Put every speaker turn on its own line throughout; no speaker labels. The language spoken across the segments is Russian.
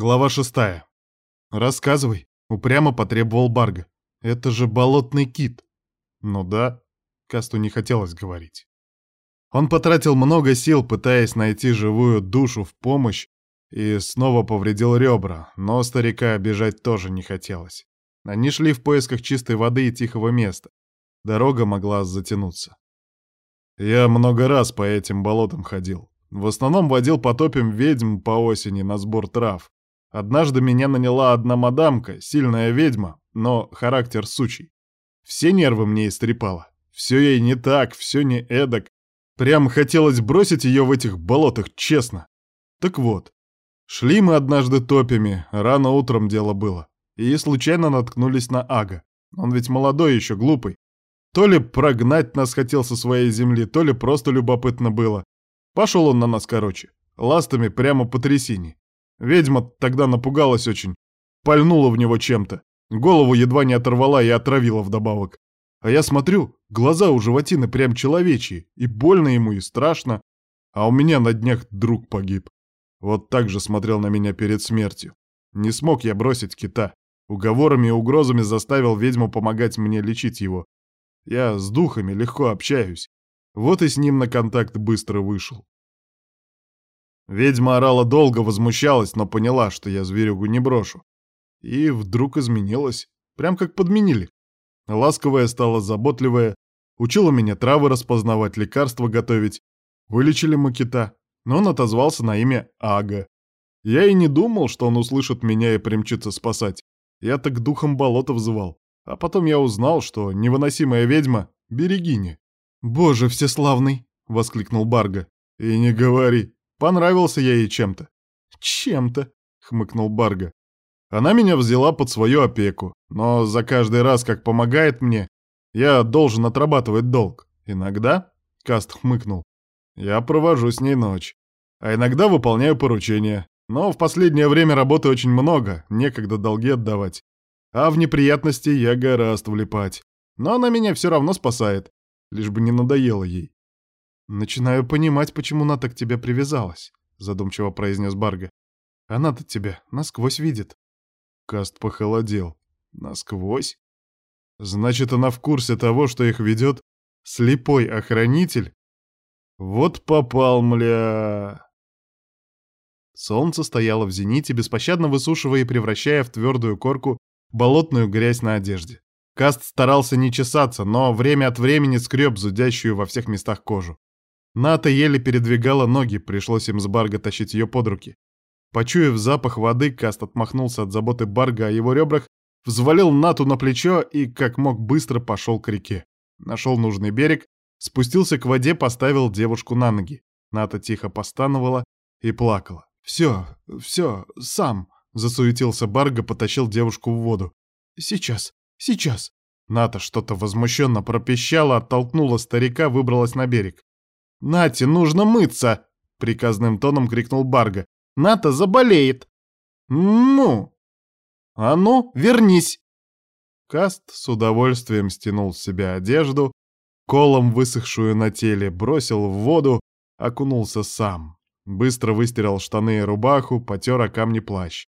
Глава шестая. «Рассказывай», — упрямо потребовал Барга. «Это же болотный кит». «Ну да», — Касту не хотелось говорить. Он потратил много сил, пытаясь найти живую душу в помощь, и снова повредил ребра, но старика обижать тоже не хотелось. Они шли в поисках чистой воды и тихого места. Дорога могла затянуться. Я много раз по этим болотам ходил. В основном водил потопим ведьм по осени на сбор трав. Однажды меня наняла одна мадамка, сильная ведьма, но характер сучий. Все нервы мне истрепала. Все ей не так, все не эдак. Прям хотелось бросить ее в этих болотах, честно. Так вот, шли мы однажды топями, рано утром дело было, и случайно наткнулись на Ага. Он ведь молодой еще, глупый. То ли прогнать нас хотел со своей земли, то ли просто любопытно было. Пошел он на нас короче, ластами прямо по трясине. Ведьма тогда напугалась очень, пальнула в него чем-то. Голову едва не оторвала и отравила вдобавок. А я смотрю, глаза у животины прям человечьи, и больно ему, и страшно. А у меня на днях друг погиб. Вот так же смотрел на меня перед смертью. Не смог я бросить кита. Уговорами и угрозами заставил ведьму помогать мне лечить его. Я с духами легко общаюсь. Вот и с ним на контакт быстро вышел. Ведьма орала долго, возмущалась, но поняла, что я зверюгу не брошу. И вдруг изменилась. Прям как подменили. Ласковая стала заботливая, учила меня травы распознавать, лекарства готовить. Вылечили мы кита, но он отозвался на имя Ага. Я и не думал, что он услышит меня и примчится спасать. Я так духом болота взывал. А потом я узнал, что невыносимая ведьма — берегиня. «Боже всеславный!» — воскликнул Барга. «И не говори!» Понравился я ей чем-то. Чем-то, хмыкнул Барга. Она меня взяла под свою опеку, но за каждый раз, как помогает мне, я должен отрабатывать долг. Иногда, Каст хмыкнул, я провожу с ней ночь. А иногда выполняю поручения. Но в последнее время работы очень много, некогда долги отдавать. А в неприятности я гораздо влипать. Но она меня все равно спасает, лишь бы не надоело ей. «Начинаю понимать, почему Ната к тебе привязалась», — задумчиво произнес Барга. «Она-то тебя насквозь видит». Каст похолодел. «Насквозь? Значит, она в курсе того, что их ведет слепой охранитель? Вот попал, мля...» Солнце стояло в зените, беспощадно высушивая и превращая в твердую корку болотную грязь на одежде. Каст старался не чесаться, но время от времени скреб зудящую во всех местах кожу. Ната еле передвигала ноги, пришлось им с Барга тащить ее под руки. Почуяв запах воды, Каст отмахнулся от заботы Барга о его ребрах, взвалил Нату на плечо и, как мог, быстро пошел к реке. Нашел нужный берег, спустился к воде, поставил девушку на ноги. Ната тихо постановала и плакала. «Все, все, сам!» — засуетился Барга, потащил девушку в воду. «Сейчас, сейчас!» Ната что-то возмущенно пропищала, оттолкнула старика, выбралась на берег. «Нате, нужно мыться!» — приказным тоном крикнул Барга. «Ната заболеет!» «Ну!» «А ну, вернись!» Каст с удовольствием стянул с себя одежду, колом высохшую на теле, бросил в воду, окунулся сам. Быстро выстирал штаны и рубаху, потер о камни плащ.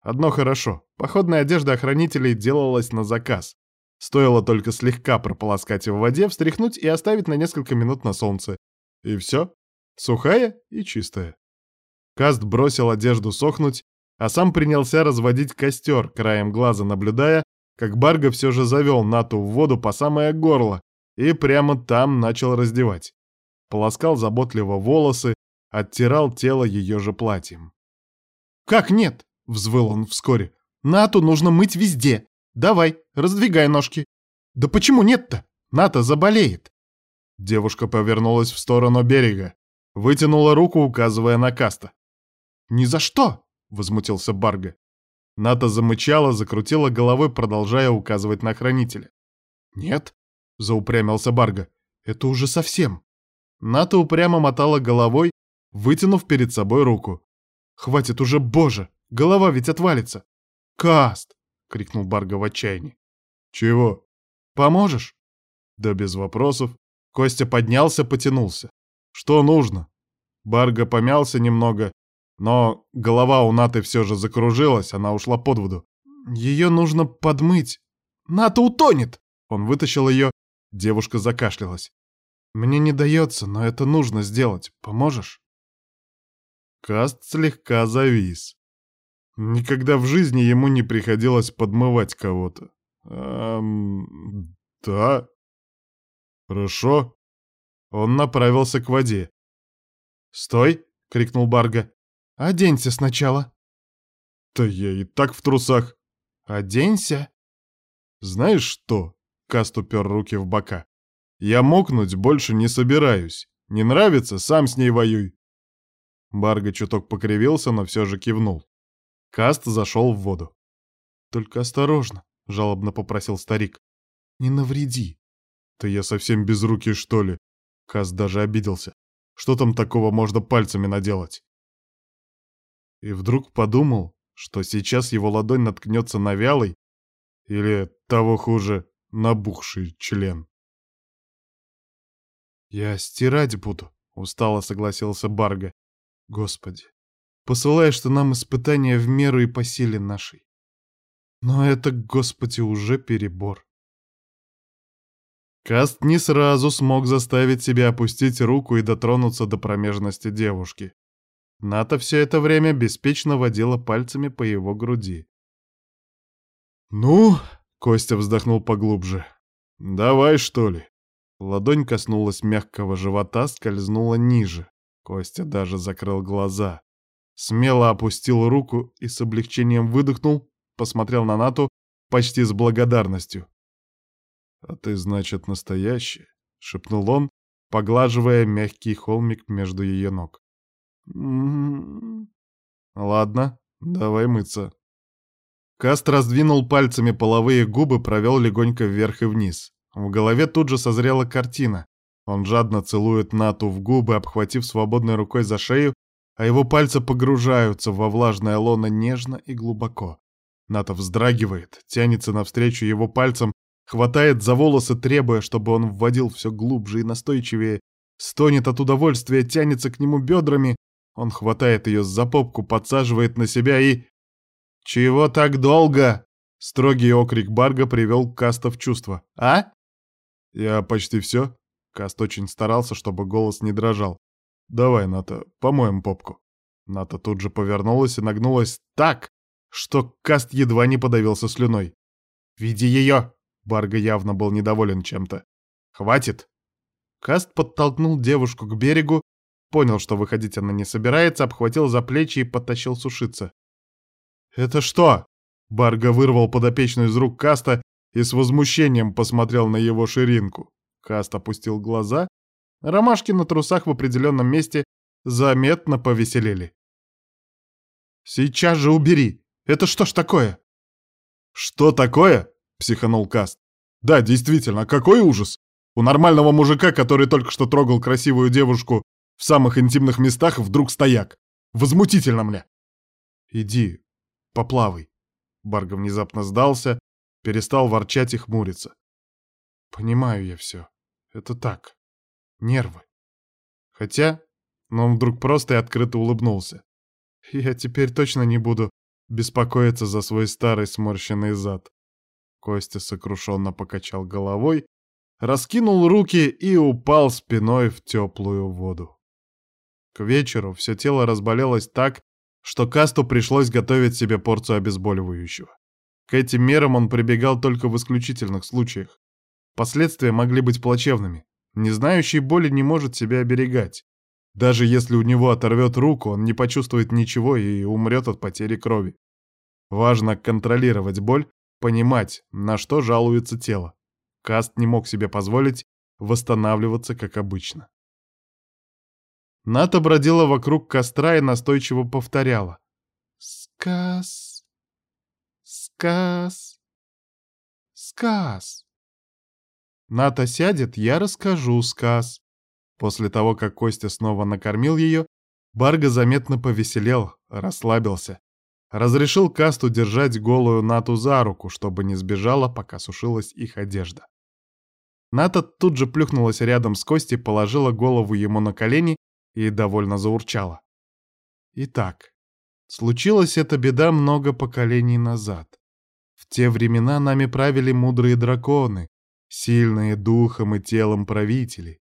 Одно хорошо, походная одежда охранителей делалась на заказ. Стоило только слегка прополоскать в воде, встряхнуть и оставить на несколько минут на солнце. И все. Сухая и чистая. Каст бросил одежду сохнуть, а сам принялся разводить костер, краем глаза наблюдая, как Барга все же завел Нату в воду по самое горло и прямо там начал раздевать. Полоскал заботливо волосы, оттирал тело ее же платьем. «Как нет?» — взвыл он вскоре. «Нату нужно мыть везде. Давай, раздвигай ножки». «Да почему нет-то? Ната заболеет». Девушка повернулась в сторону берега, вытянула руку, указывая на Каста. «Ни за что!» — возмутился Барга. Ната замычала, закрутила головой, продолжая указывать на хранителя. «Нет», — заупрямился Барга, — «это уже совсем». Ната упрямо мотала головой, вытянув перед собой руку. «Хватит уже, боже! Голова ведь отвалится!» «Каст!» — крикнул Барга в отчаянии. «Чего? Поможешь?» Да без вопросов. Костя поднялся, потянулся. «Что нужно?» Барга помялся немного, Но голова у Наты все же закружилась, она ушла под воду. «Ее нужно подмыть. Ната утонет!» Он вытащил ее, девушка закашлялась. «Мне не дается, но это нужно сделать. Поможешь?» Каст слегка завис. Никогда в жизни ему не приходилось подмывать кого-то. Эм, да. Хорошо. Он направился к воде. «Стой!» — крикнул Барга. «Оденься сначала». «Да я и так в трусах». «Оденься». «Знаешь что?» — Каст упер руки в бока. «Я мокнуть больше не собираюсь. Не нравится? Сам с ней воюй». Барга чуток покривился, но все же кивнул. Каст зашел в воду. «Только осторожно», — жалобно попросил старик. «Не навреди». «Ты я совсем без руки, что ли?» Каст даже обиделся. «Что там такого можно пальцами наделать?» И вдруг подумал, что сейчас его ладонь наткнется на вялый, или, того хуже, набухший член. «Я стирать буду», — устало согласился Барга. «Господи, посылаешь ты нам испытания в меру и по силе нашей. Но это, Господи, уже перебор. Каст не сразу смог заставить себя опустить руку и дотронуться до промежности девушки. Ната все это время беспечно водила пальцами по его груди. «Ну?» — Костя вздохнул поглубже. «Давай, что ли?» Ладонь коснулась мягкого живота, скользнула ниже. Костя даже закрыл глаза смело опустил руку и с облегчением выдохнул, посмотрел на Нату почти с благодарностью. «А ты, значит, настоящая?» — шепнул он, поглаживая мягкий холмик между ее ног. «М-м-м. «Ладно, давай мыться». Каст раздвинул пальцами половые губы, провел легонько вверх и вниз. В голове тут же созрела картина. Он жадно целует Нату в губы, обхватив свободной рукой за шею а его пальцы погружаются во влажное лоно нежно и глубоко. Ната вздрагивает, тянется навстречу его пальцам, хватает за волосы, требуя, чтобы он вводил все глубже и настойчивее, стонет от удовольствия, тянется к нему бедрами, он хватает ее за попку, подсаживает на себя и... «Чего так долго?» Строгий окрик Барга привел Каста в чувство. «А?» «Я почти все». Каст очень старался, чтобы голос не дрожал. «Давай, Ната, помоем попку». Ната тут же повернулась и нагнулась так, что Каст едва не подавился слюной. «Веди ее!» Барга явно был недоволен чем-то. «Хватит!» Каст подтолкнул девушку к берегу, понял, что выходить она не собирается, обхватил за плечи и потащил сушиться. «Это что?» Барга вырвал подопечную из рук Каста и с возмущением посмотрел на его ширинку. Каст опустил глаза Ромашки на трусах в определенном месте заметно повеселели. «Сейчас же убери! Это что ж такое?» «Что такое?» — психанул Каст. «Да, действительно, какой ужас! У нормального мужика, который только что трогал красивую девушку в самых интимных местах, вдруг стояк. Возмутительно мне!» «Иди, поплавай». Барга внезапно сдался, перестал ворчать и хмуриться. «Понимаю я все. Это так нервы. Хотя, но он вдруг просто и открыто улыбнулся. Я теперь точно не буду беспокоиться за свой старый сморщенный зад. Костя сокрушенно покачал головой, раскинул руки и упал спиной в теплую воду. К вечеру все тело разболелось так, что Касту пришлось готовить себе порцию обезболивающего. К этим мерам он прибегал только в исключительных случаях. Последствия могли быть плачевными. Не знающий боли не может себя оберегать. Даже если у него оторвет руку, он не почувствует ничего и умрет от потери крови. Важно контролировать боль, понимать, на что жалуется тело. Каст не мог себе позволить восстанавливаться, как обычно. Ната бродила вокруг костра и настойчиво повторяла. «Сказ! Сказ! Сказ!» Ната сядет, я расскажу сказ. После того, как Костя снова накормил ее, Барга заметно повеселел, расслабился. Разрешил Касту держать голую Нату за руку, чтобы не сбежала, пока сушилась их одежда. Ната тут же плюхнулась рядом с Костей, положила голову ему на колени и довольно заурчала. «Итак», Случилась эта беда много поколений назад. В те времена нами правили мудрые драконы, сильные духом и телом правители.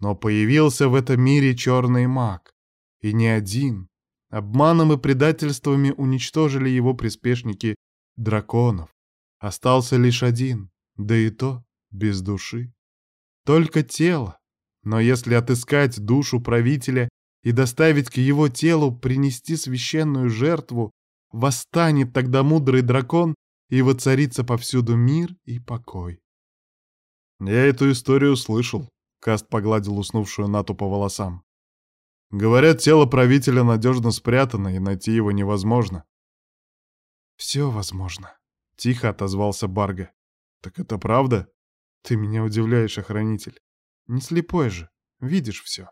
Но появился в этом мире черный маг, и не один. Обманом и предательствами уничтожили его приспешники драконов. Остался лишь один, да и то без души. Только тело. Но если отыскать душу правителя и доставить к его телу, принести священную жертву, восстанет тогда мудрый дракон и воцарится повсюду мир и покой. Я эту историю слышал. Каст погладил уснувшую Нату по волосам. Говорят, тело правителя надежно спрятано, и найти его невозможно. «Все возможно», — тихо отозвался Барга. «Так это правда? Ты меня удивляешь, охранитель. Не слепой же, видишь все».